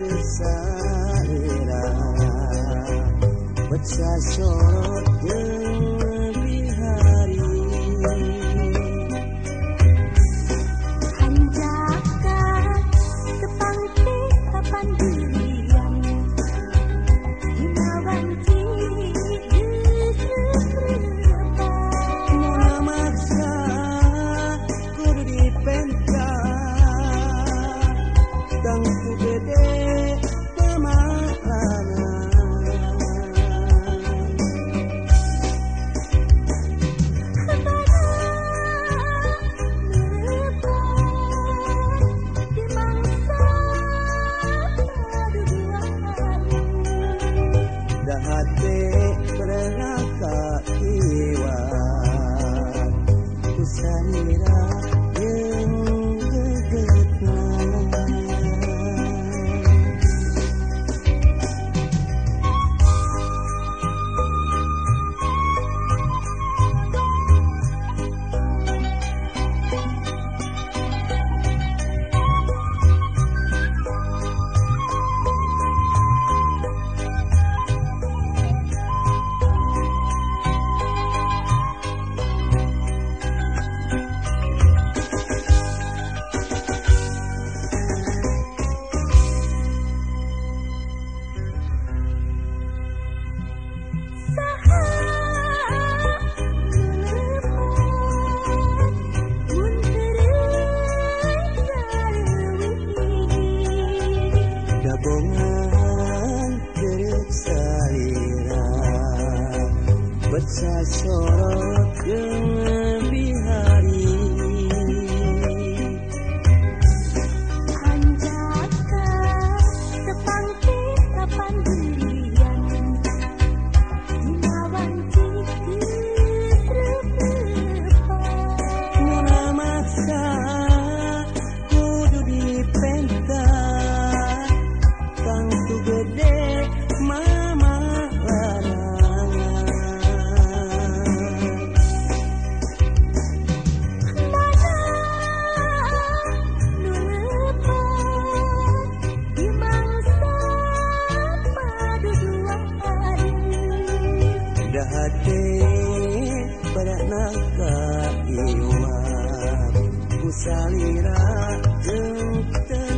bersara Bersasorot di hari Anjaka Kepangki kapan but sad sorrow. Yeah. pernahkah Iwa kusalira jeng